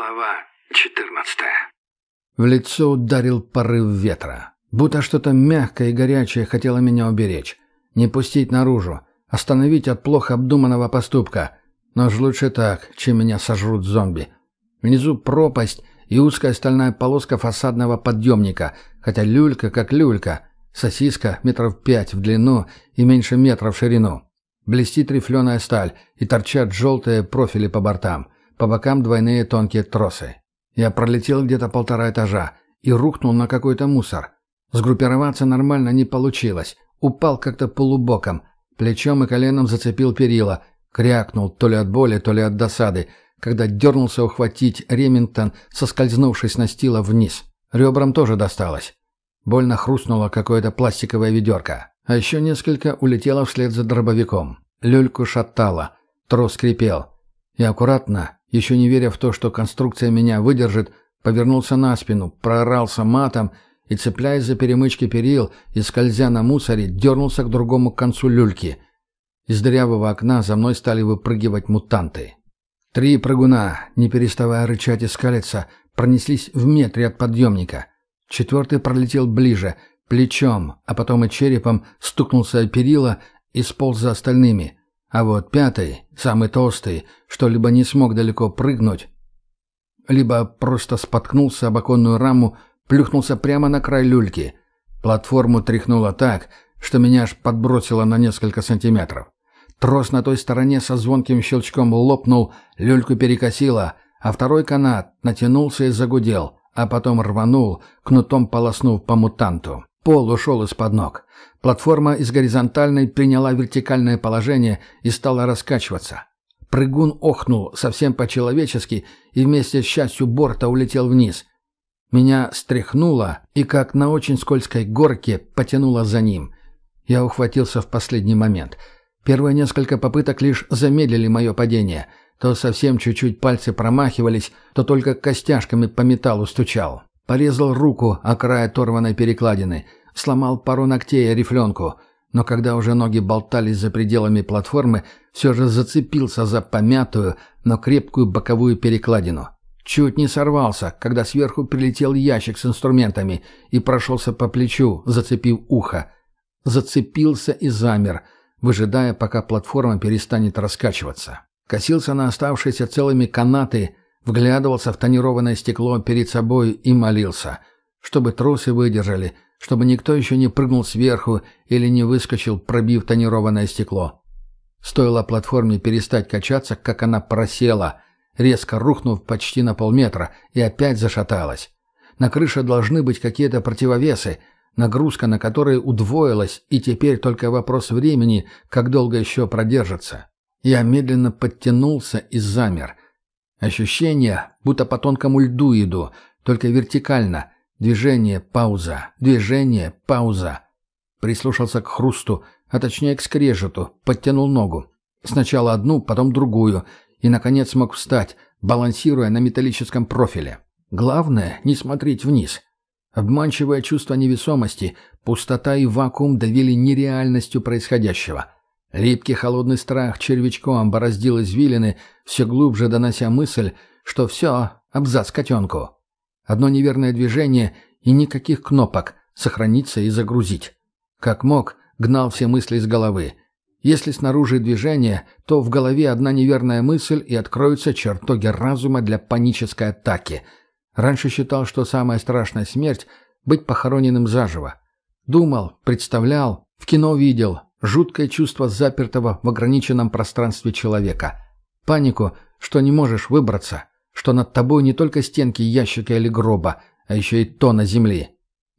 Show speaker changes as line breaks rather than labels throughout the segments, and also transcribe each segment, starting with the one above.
Глава 14
В лицо ударил порыв ветра. Будто что-то мягкое и горячее хотело меня уберечь. Не пустить наружу. Остановить от плохо обдуманного поступка. Но уж лучше так, чем меня сожрут зомби. Внизу пропасть и узкая стальная полоска фасадного подъемника, хотя люлька как люлька. Сосиска метров пять в длину и меньше метра в ширину. Блестит рифленая сталь и торчат желтые профили по бортам. По бокам двойные тонкие тросы. Я пролетел где-то полтора этажа и рухнул на какой-то мусор. Сгруппироваться нормально не получилось. Упал как-то полубоком. Плечом и коленом зацепил перила. Крякнул то ли от боли, то ли от досады, когда дернулся ухватить Ремингтон, соскользнувшись на стила вниз. Ребрам тоже досталось. Больно хрустнуло какое-то пластиковое ведерко. А еще несколько улетело вслед за дробовиком. Люльку шатало. Трос скрипел. Я аккуратно, еще не веря в то, что конструкция меня выдержит, повернулся на спину, проорался матом и, цепляясь за перемычки перил и скользя на мусоре, дернулся к другому концу люльки. Из дырявого окна за мной стали выпрыгивать мутанты. Три прыгуна, не переставая рычать и скалиться, пронеслись в метре от подъемника. Четвертый пролетел ближе, плечом, а потом и черепом стукнулся о перила и сполз за остальными. А вот пятый, самый толстый, что либо не смог далеко прыгнуть, либо просто споткнулся об оконную раму, плюхнулся прямо на край люльки. Платформу тряхнуло так, что меня аж подбросило на несколько сантиметров. Трос на той стороне со звонким щелчком лопнул, люльку перекосило, а второй канат натянулся и загудел, а потом рванул, кнутом полоснув по мутанту. Пол ушел из-под ног. Платформа из горизонтальной приняла вертикальное положение и стала раскачиваться. Прыгун охнул совсем по-человечески и вместе с частью борта улетел вниз. Меня стряхнуло и, как на очень скользкой горке, потянуло за ним. Я ухватился в последний момент. Первые несколько попыток лишь замедлили мое падение. То совсем чуть-чуть пальцы промахивались, то только костяшками по металлу стучал. Порезал руку о край оторванной перекладины. Сломал пару ногтей о рифленку — но когда уже ноги болтались за пределами платформы, все же зацепился за помятую, но крепкую боковую перекладину. Чуть не сорвался, когда сверху прилетел ящик с инструментами и прошелся по плечу, зацепив ухо. Зацепился и замер, выжидая, пока платформа перестанет раскачиваться. Косился на оставшиеся целыми канаты, вглядывался в тонированное стекло перед собой и молился, чтобы тросы выдержали — чтобы никто еще не прыгнул сверху или не выскочил, пробив тонированное стекло. Стоило платформе перестать качаться, как она просела, резко рухнув почти на полметра, и опять зашаталась. На крыше должны быть какие-то противовесы, нагрузка на которые удвоилась, и теперь только вопрос времени, как долго еще продержится. Я медленно подтянулся и замер. Ощущение, будто по тонкому льду иду, только вертикально — Движение, пауза, движение, пауза. Прислушался к хрусту, а точнее к скрежету, подтянул ногу. Сначала одну, потом другую, и, наконец, смог встать, балансируя на металлическом профиле. Главное — не смотреть вниз. Обманчивое чувство невесомости, пустота и вакуум давили нереальностью происходящего. Липкий холодный страх червячком бороздил извилины, все глубже донося мысль, что все, абзац котенку. Одно неверное движение и никаких кнопок «сохраниться» и «загрузить». Как мог, гнал все мысли из головы. Если снаружи движение, то в голове одна неверная мысль и откроются чертоги разума для панической атаки. Раньше считал, что самая страшная смерть — быть похороненным заживо. Думал, представлял, в кино видел. Жуткое чувство запертого в ограниченном пространстве человека. Панику, что не можешь выбраться что над тобой не только стенки ящика или гроба, а еще и тона земли.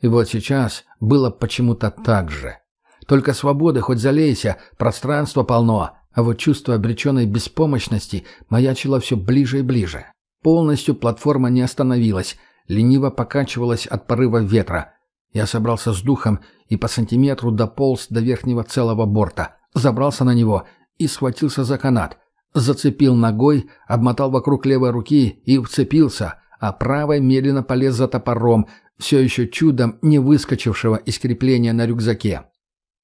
И вот сейчас было почему-то так же. Только свободы хоть залейся, пространство полно, а вот чувство обреченной беспомощности маячило все ближе и ближе. Полностью платформа не остановилась, лениво покачивалась от порыва ветра. Я собрался с духом и по сантиметру дополз до верхнего целого борта, забрался на него и схватился за канат — Зацепил ногой, обмотал вокруг левой руки и вцепился, а правой медленно полез за топором, все еще чудом не выскочившего из крепления на рюкзаке.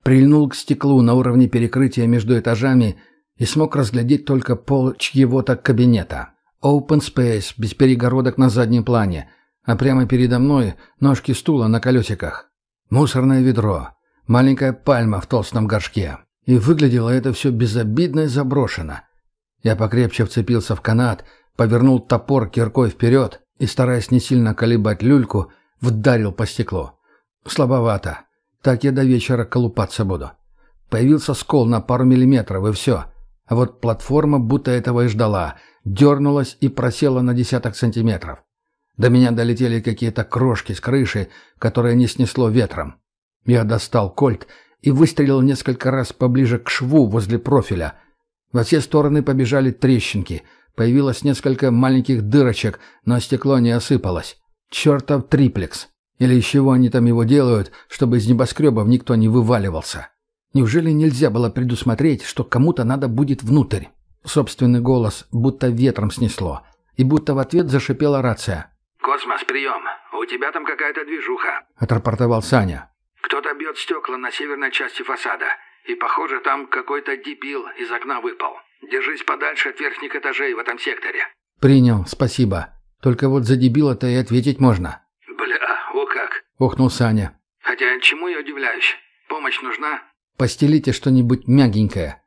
Прильнул к стеклу на уровне перекрытия между этажами и смог разглядеть только пол чьего-то кабинета. Open space, без перегородок на заднем плане, а прямо передо мной ножки стула на колесиках. Мусорное ведро, маленькая пальма в толстом горшке. И выглядело это все безобидно и заброшено. Я покрепче вцепился в канат, повернул топор киркой вперед и, стараясь не сильно колебать люльку, вдарил по стеклу. Слабовато. Так я до вечера колупаться буду. Появился скол на пару миллиметров, и все. А вот платформа будто этого и ждала, дернулась и просела на десяток сантиметров. До меня долетели какие-то крошки с крыши, которые не снесло ветром. Я достал кольт и выстрелил несколько раз поближе к шву возле профиля. Во все стороны побежали трещинки. Появилось несколько маленьких дырочек, но стекло не осыпалось. Чертов триплекс. Или из чего они там его делают, чтобы из небоскребов никто не вываливался. Неужели нельзя было предусмотреть, что кому-то надо будет внутрь? Собственный голос будто ветром снесло. И будто в ответ зашипела рация.
«Космос, прием. У тебя там какая-то движуха», —
отрапортовал Саня.
«Кто-то бьет стекла на северной части фасада. И, похоже, там какой-то дебил из окна выпал. Держись подальше от верхних этажей в этом секторе».
«Принял, спасибо. Только вот за дебила-то и ответить можно».
«Бля, о как!»
— охнул Саня.
«Хотя чему я удивляюсь? Помощь нужна?»
«Постелите что-нибудь мягенькое».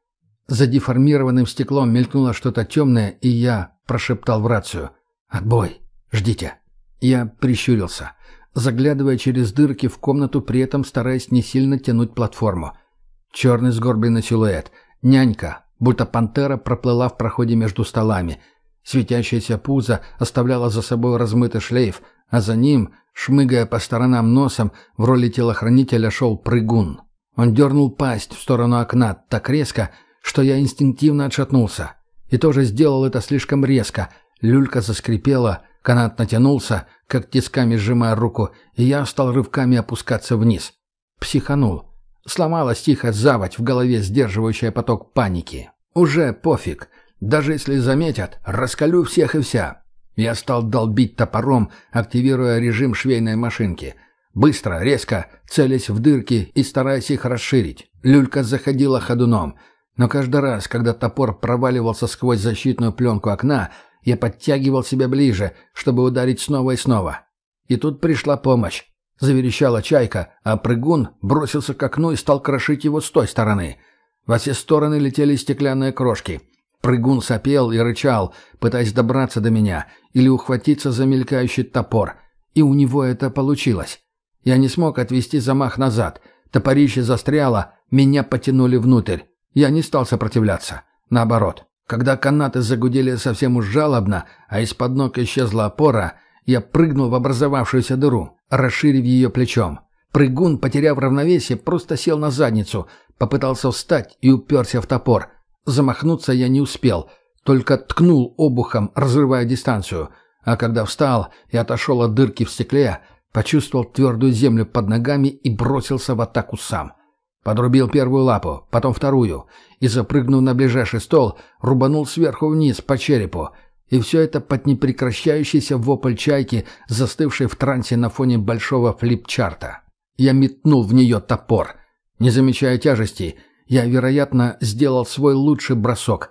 За деформированным стеклом мелькнуло что-то темное, и я прошептал в рацию. «Отбой! Ждите!» Я прищурился, заглядывая через дырки в комнату, при этом стараясь не сильно тянуть платформу. Черный сгорбленный силуэт. Нянька, будто пантера проплыла в проходе между столами. Светящаяся пузо оставляла за собой размытый шлейф, а за ним, шмыгая по сторонам носом, в роли телохранителя шел прыгун. Он дернул пасть в сторону окна так резко, что я инстинктивно отшатнулся. И тоже сделал это слишком резко. Люлька заскрипела, Канат натянулся, как тисками сжимая руку, и я стал рывками опускаться вниз. Психанул. Сломалась тихо заводь в голове, сдерживающая поток паники. Уже пофиг. Даже если заметят, раскалю всех и вся. Я стал долбить топором, активируя режим швейной машинки. Быстро, резко, целясь в дырки и стараясь их расширить. Люлька заходила ходуном. Но каждый раз, когда топор проваливался сквозь защитную пленку окна, я подтягивал себя ближе, чтобы ударить снова и снова. И тут пришла помощь. Заверещала чайка, а прыгун бросился к окну и стал крошить его с той стороны. Во все стороны летели стеклянные крошки. Прыгун сопел и рычал, пытаясь добраться до меня или ухватиться за мелькающий топор. И у него это получилось. Я не смог отвести замах назад. Топорище застряло, меня потянули внутрь. Я не стал сопротивляться. Наоборот. Когда канаты загудели совсем уж жалобно, а из-под ног исчезла опора, я прыгнул в образовавшуюся дыру, расширив ее плечом. Прыгун, потеряв равновесие, просто сел на задницу, попытался встать и уперся в топор. Замахнуться я не успел, только ткнул обухом, разрывая дистанцию. А когда встал и отошел от дырки в стекле, почувствовал твердую землю под ногами и бросился в атаку сам. Подрубил первую лапу, потом вторую, и, запрыгнув на ближайший стол, рубанул сверху вниз по черепу. И все это под непрекращающийся вопль чайки, застывшей в трансе на фоне большого флипчарта. Я метнул в нее топор. Не замечая тяжести, я, вероятно, сделал свой лучший бросок.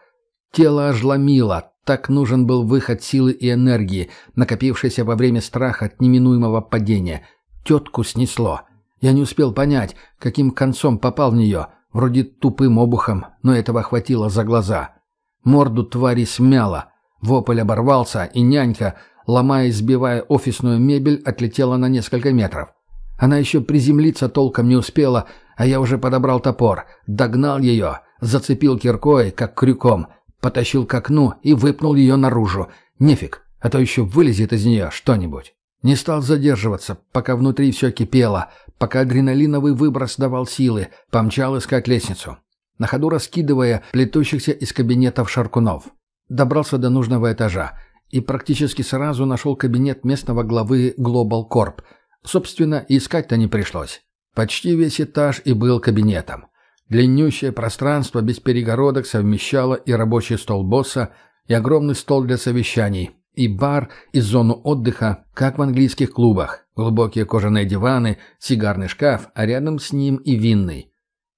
Тело ожломило, так нужен был выход силы и энергии, накопившейся во время страха от неминуемого падения. Тетку снесло. Я не успел понять, каким концом попал в нее, вроде тупым обухом, но этого хватило за глаза. Морду твари смяло, вопль оборвался, и нянька, ломая и сбивая офисную мебель, отлетела на несколько метров. Она еще приземлиться толком не успела, а я уже подобрал топор, догнал ее, зацепил киркой, как крюком, потащил к окну и выпнул ее наружу. Нефиг, а то еще вылезет из нее что-нибудь. Не стал задерживаться, пока внутри все кипело, пока адреналиновый выброс давал силы, помчал искать лестницу. На ходу раскидывая плетущихся из кабинетов шаркунов. Добрался до нужного этажа и практически сразу нашел кабинет местного главы Global Corp. Собственно, искать-то не пришлось. Почти весь этаж и был кабинетом. Длиннющее пространство без перегородок совмещало и рабочий стол босса, и огромный стол для совещаний, и бар, и зону отдыха, как в английских клубах. Глубокие кожаные диваны, сигарный шкаф, а рядом с ним и винный.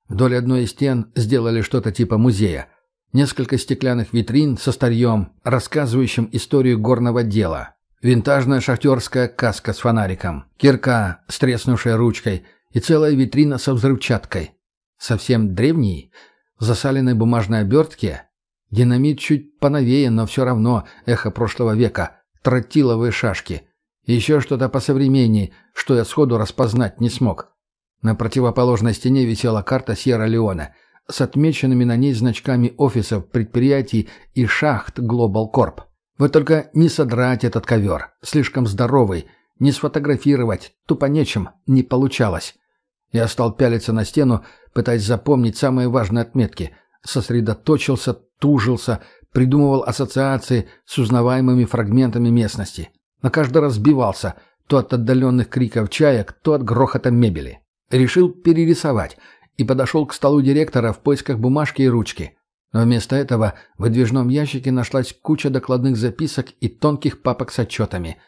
Вдоль одной из стен сделали что-то типа музея. Несколько стеклянных витрин со старьем, рассказывающим историю горного дела. Винтажная шахтерская каска с фонариком. Кирка с треснувшей ручкой и целая витрина со взрывчаткой. Совсем древний, в засаленной бумажной обертке. Динамит чуть поновее, но все равно эхо прошлого века. Тротиловые шашки. Еще что-то посовременнее, что я сходу распознать не смог. На противоположной стене висела карта Сьерра-Леоне с отмеченными на ней значками офисов, предприятий и шахт Global Corp. Вот только не содрать этот ковер, слишком здоровый, не сфотографировать, тупо нечем, не получалось. Я стал пялиться на стену, пытаясь запомнить самые важные отметки. Сосредоточился, тужился, придумывал ассоциации с узнаваемыми фрагментами местности. На каждый раз сбивался, то от отдаленных криков чаек, то от грохота мебели. Решил перерисовать и подошел к столу директора в поисках бумажки и ручки. Но вместо этого в выдвижном ящике нашлась куча докладных записок и тонких папок с отчетами,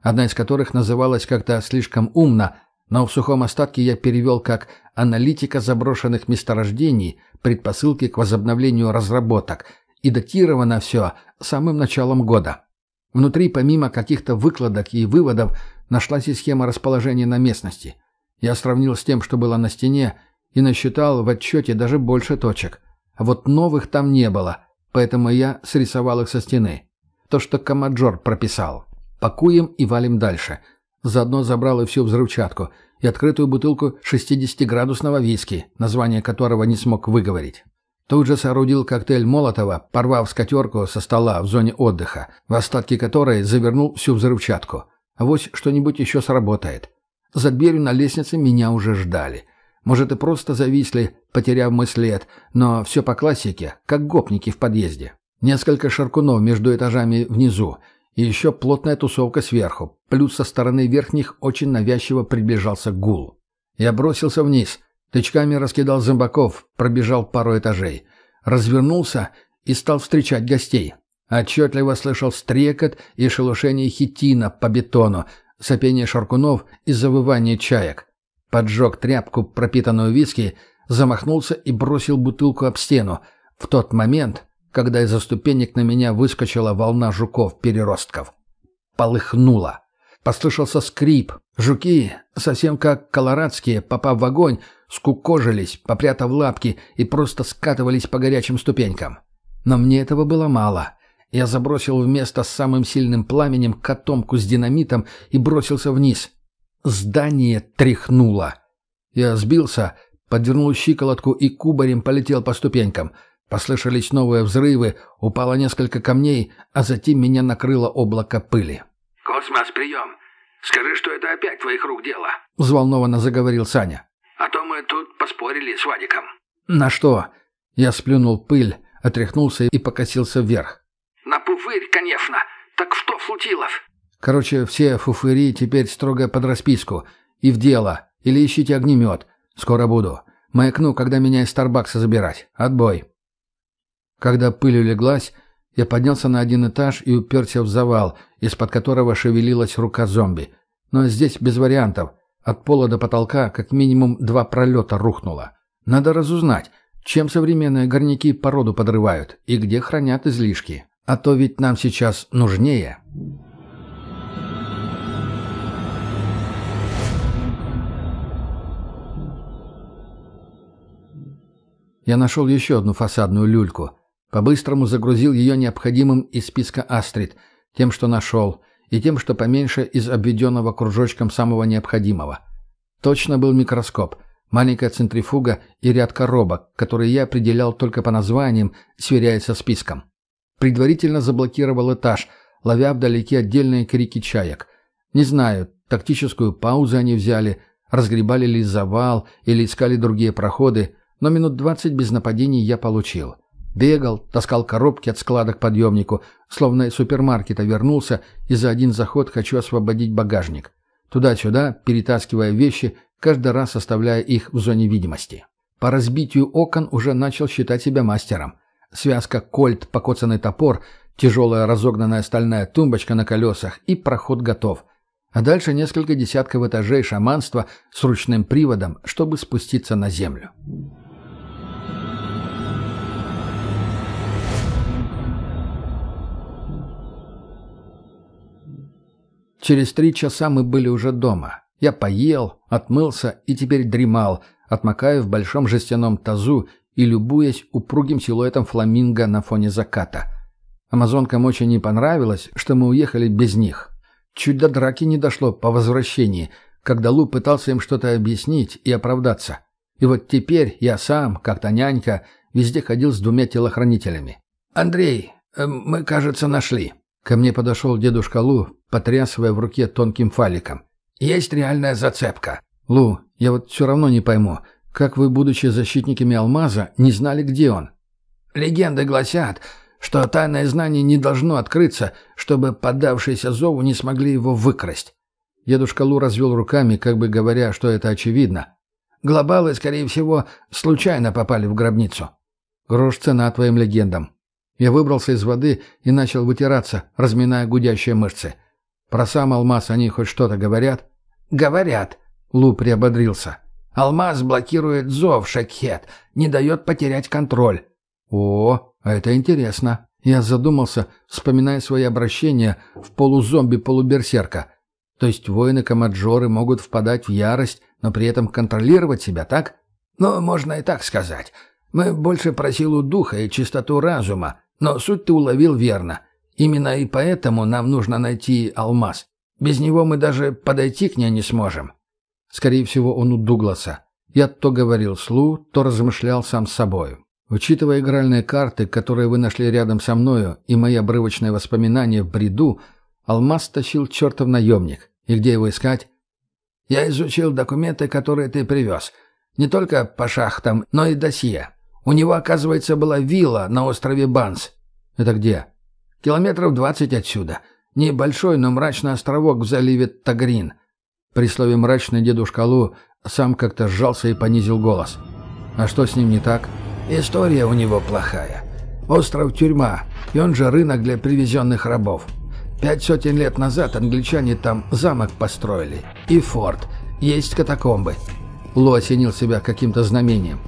одна из которых называлась как-то слишком умно, но в сухом остатке я перевел как «аналитика заброшенных месторождений, предпосылки к возобновлению разработок», и датировано все самым началом года. Внутри, помимо каких-то выкладок и выводов, нашлась и схема расположения на местности – я сравнил с тем, что было на стене, и насчитал в отчете даже больше точек. А вот новых там не было, поэтому я срисовал их со стены. То, что Камаджор прописал. Пакуем и валим дальше. Заодно забрал и всю взрывчатку, и открытую бутылку 60-градусного виски, название которого не смог выговорить. Тут же соорудил коктейль Молотова, порвав скатерку со стола в зоне отдыха, в остатки которой завернул всю взрывчатку. Авось что-нибудь еще сработает. За дверью на лестнице меня уже ждали. Может, и просто зависли, потеряв мой след, но все по классике, как гопники в подъезде. Несколько шаркунов между этажами внизу, и еще плотная тусовка сверху, плюс со стороны верхних очень навязчиво приближался гул. Я бросился вниз, тычками раскидал зомбаков, пробежал пару этажей, развернулся и стал встречать гостей. Отчетливо слышал стрекот и шелушение хитина по бетону, сопение шаркунов и завывание чаек. Поджег тряпку, пропитанную виски, замахнулся и бросил бутылку об стену. В тот момент, когда из-за ступенек на меня выскочила волна жуков-переростков. Полыхнуло. Послышался скрип. Жуки, совсем как колорадские, попав в огонь, скукожились, попрятав лапки и просто скатывались по горячим ступенькам. Но мне этого было мало. Я забросил вместо с самым сильным пламенем котомку с динамитом и бросился вниз. Здание тряхнуло. Я сбился, подвернул щиколотку и кубарем полетел по ступенькам. Послышались новые взрывы, упало несколько камней, а затем меня накрыло облако пыли.
«Космос, прием! Скажи, что это опять твоих рук дело!»
— взволнованно заговорил Саня.
«А то мы тут поспорили с Вадиком».
«На что?» Я сплюнул пыль, отряхнулся и покосился вверх.
«На пуфырь, конечно. Так что, Флутилов?»
«Короче, все фуфыри теперь строго под расписку. И в дело. Или ищите огнемет. Скоро буду. Маякну, когда меня из Старбакса забирать. Отбой». Когда пыль улеглась, я поднялся на один этаж и уперся в завал, из-под которого шевелилась рука зомби. Но здесь без вариантов. От пола до потолка как минимум два пролета рухнуло. Надо разузнать, чем современные горняки породу подрывают и где хранят излишки. А то ведь нам сейчас нужнее. Я нашел еще одну фасадную люльку. По-быстрому загрузил ее необходимым из списка «Астрид», тем, что нашел, и тем, что поменьше из обведенного кружочком самого необходимого. Точно был микроскоп, маленькая центрифуга и ряд коробок, которые я определял только по названиям, сверяясь со списком. Предварительно заблокировал этаж, ловя вдалеке отдельные крики чаек. Не знаю, тактическую паузу они взяли, разгребали ли завал или искали другие проходы, но минут двадцать без нападений я получил. Бегал, таскал коробки от склада к подъемнику, словно из супермаркета вернулся и за один заход хочу освободить багажник. Туда-сюда, перетаскивая вещи, каждый раз оставляя их в зоне видимости. По разбитию окон уже начал считать себя мастером. Связка кольт, покоцанный топор, тяжелая разогнанная стальная тумбочка на колесах и проход готов. А дальше несколько десятков этажей шаманства с ручным приводом, чтобы спуститься на землю. Через три часа мы были уже дома. Я поел, отмылся и теперь дремал, отмокая в большом жестяном тазу и любуясь упругим силуэтом фламинго на фоне заката. Амазонкам очень не понравилось, что мы уехали без них. Чуть до драки не дошло по возвращении, когда Лу пытался им что-то объяснить и оправдаться. И вот теперь я сам, как-то нянька, везде ходил с двумя телохранителями. «Андрей, э, мы, кажется, нашли». Ко мне подошел дедушка Лу, потрясывая в руке тонким фаликом. «Есть реальная зацепка». «Лу, я вот все равно не пойму, как вы, будучи защитниками Алмаза, не знали, где он?» «Легенды гласят, что тайное знание не должно открыться, чтобы поддавшиеся зову не смогли его выкрасть». Дедушка Лу развел руками, как бы говоря, что это очевидно. «Глобалы, скорее всего, случайно попали в гробницу». «Грош цена твоим легендам». Я выбрался из воды и начал вытираться, разминая гудящие мышцы. «Про сам алмаз они хоть что-то говорят?» «Говорят», — Лу приободрился. «Алмаз блокирует зов, Шекхет, не дает потерять контроль». «О, а это интересно». Я задумался, вспоминая свои обращения в полузомби-полуберсерка. То есть воины-комаджоры могут впадать в ярость, но при этом контролировать себя, так? Ну, можно и так сказать. Мы больше про силу духа и чистоту разума, но суть ты уловил верно. Именно и поэтому нам нужно найти алмаз. Без него мы даже подойти к ней не сможем. Скорее всего, он у Дугласа. Я то говорил Слу, то размышлял сам с собою. Учитывая игральные карты, которые вы нашли рядом со мною, и мои обрывочные воспоминания в бреду, алмаз тащил чертов наемник. И где его искать? Я изучил документы, которые ты привез. Не только по шахтам, но и досье. У него, оказывается, была вилла на острове Банс. Это где? Километров двадцать отсюда. Небольшой, но мрачный островок в заливе Тагрин. При слове «мрачный» дедушка Лу сам как-то сжался и понизил голос. «А что с ним не так?» «История у него плохая. Остров – тюрьма, и он же рынок для привезенных рабов. Пять сотен лет назад англичане там замок построили. И форт. Есть катакомбы». Лу осенил себя каким-то знамением.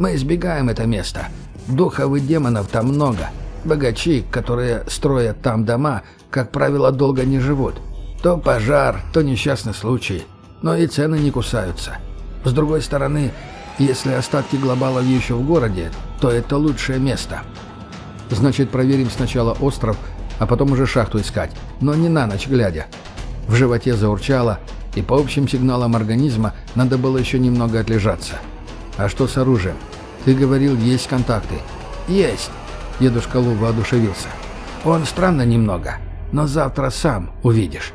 «Мы избегаем это место. Духов и демонов там много. Богачи, которые строят там дома, как правило, долго не живут. То пожар, то несчастный случай. Но и цены не кусаются. С другой стороны, если остатки глобалов еще в городе, то это лучшее место. Значит, проверим сначала остров, а потом уже шахту искать. Но не на ночь глядя. В животе заурчало, и по общим сигналам организма надо было еще немного отлежаться. А что с оружием? Ты говорил, есть контакты. Есть. Дедушка Лу воодушевился. Он странно немного, но завтра сам увидишь.